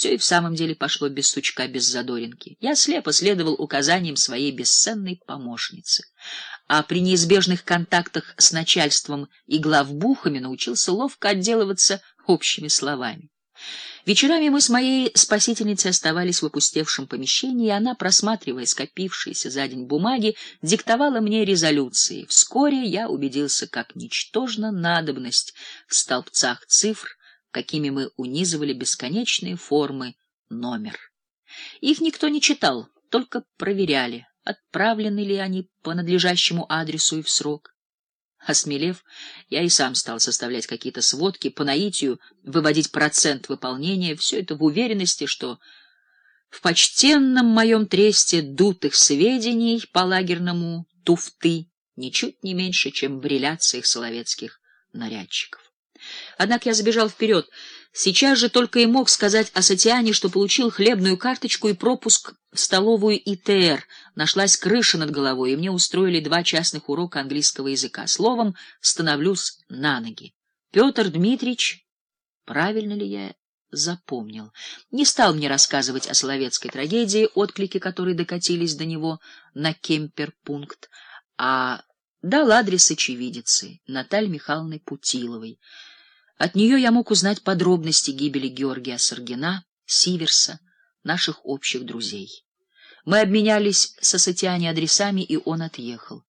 Все и в самом деле пошло без сучка, без задоринки. Я слепо следовал указаниям своей бесценной помощницы, а при неизбежных контактах с начальством и главбухами научился ловко отделываться общими словами. Вечерами мы с моей спасительницей оставались в опустевшем помещении, и она, просматривая скопившиеся за день бумаги, диктовала мне резолюции. Вскоре я убедился, как ничтожна надобность в столбцах цифр, какими мы унизывали бесконечные формы номер. Их никто не читал, только проверяли, отправлены ли они по надлежащему адресу и в срок. Осмелев, я и сам стал составлять какие-то сводки, по наитию выводить процент выполнения, все это в уверенности, что в почтенном моем тресте дутых сведений по лагерному туфты ничуть не меньше, чем в реляциях соловецких нарядчиков. Однако я забежал вперед. Сейчас же только и мог сказать о Сатиане, что получил хлебную карточку и пропуск в столовую ИТР. Нашлась крыша над головой, и мне устроили два частных урока английского языка. Словом, становлюсь на ноги. Петр Дмитриевич, правильно ли я запомнил, не стал мне рассказывать о соловецкой трагедии, отклики которой докатились до него на кемперпункт, а дал адрес очевидицы Натальи Михайловны Путиловой. От нее я мог узнать подробности гибели Георгия Саргина, Сиверса, наших общих друзей. Мы обменялись со Сатиани адресами, и он отъехал.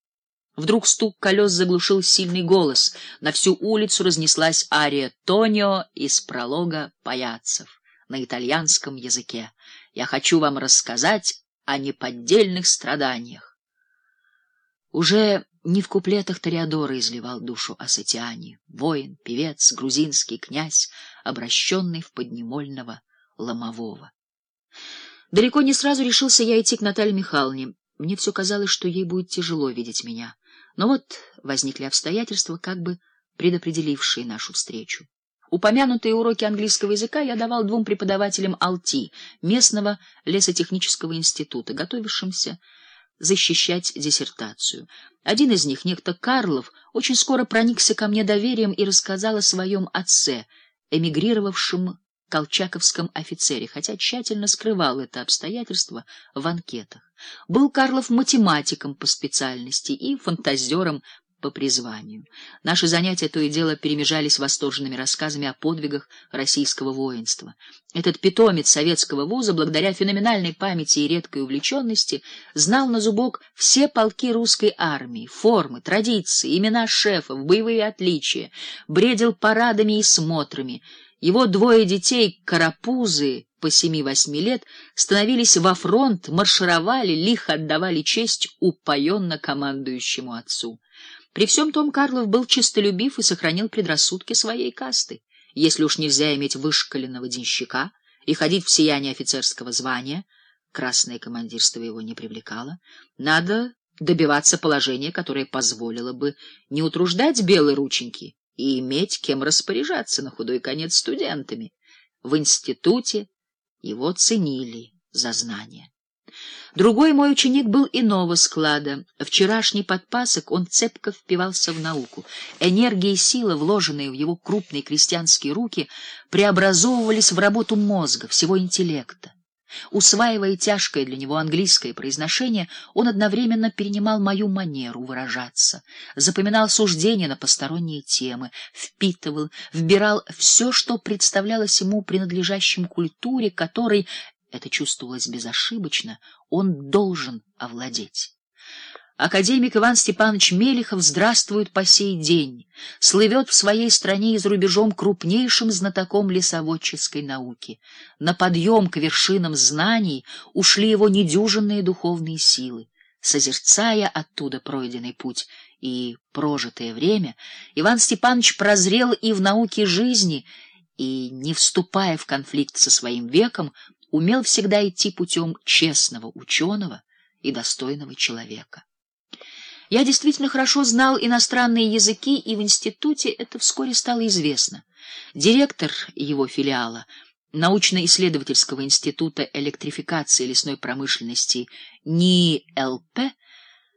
Вдруг стук колес заглушил сильный голос. На всю улицу разнеслась ария Тонио из пролога Паяцев на итальянском языке. Я хочу вам рассказать о неподдельных страданиях. Уже не в куплетах Тореадора изливал душу Асатиани, воин, певец, грузинский князь, обращенный в поднемольного ломового. Далеко не сразу решился я идти к Наталье Михайловне. Мне все казалось, что ей будет тяжело видеть меня. Но вот возникли обстоятельства, как бы предопределившие нашу встречу. Упомянутые уроки английского языка я давал двум преподавателям Алти, местного лесотехнического института, готовившимся защищать диссертацию. Один из них, некто Карлов, очень скоро проникся ко мне доверием и рассказал о своем отце, эмигрировавшем колчаковском офицере, хотя тщательно скрывал это обстоятельство в анкетах. Был Карлов математиком по специальности и фантазером по призванию. Наши занятия то и дело перемежались восторженными рассказами о подвигах российского воинства. Этот питомец советского вуза, благодаря феноменальной памяти и редкой увлеченности, знал на зубок все полки русской армии, формы, традиции, имена шефов, боевые отличия, бредил парадами и смотрами. Его двое детей, карапузы по семи-восьми лет, становились во фронт, маршировали, лихо отдавали честь упоенно командующему отцу. При всем том Карлов был честолюбив и сохранил предрассудки своей касты. Если уж нельзя иметь вышкаленного денщика и ходить в сиянии офицерского звания, красное командирство его не привлекало, надо добиваться положения, которое позволило бы не утруждать белые рученьки и иметь кем распоряжаться на худой конец студентами. В институте его ценили за знания. Другой мой ученик был иного склада. Вчерашний подпасок он цепко впивался в науку. Энергия и сила, вложенные в его крупные крестьянские руки, преобразовывались в работу мозга, всего интеллекта. Усваивая тяжкое для него английское произношение, он одновременно перенимал мою манеру выражаться, запоминал суждения на посторонние темы, впитывал, вбирал все, что представлялось ему принадлежащим культуре, которой это чувствовалось безошибочно, он должен овладеть. Академик Иван Степанович Мелихов здравствует по сей день, слывет в своей стране и за рубежом крупнейшим знатоком лесоводческой науки. На подъем к вершинам знаний ушли его недюжинные духовные силы. Созерцая оттуда пройденный путь и прожитое время, Иван Степанович прозрел и в науке жизни, и, не вступая в конфликт со своим веком, умел всегда идти путем честного ученого и достойного человека. Я действительно хорошо знал иностранные языки, и в институте это вскоре стало известно. Директор его филиала научно-исследовательского института электрификации лесной промышленности НИЛП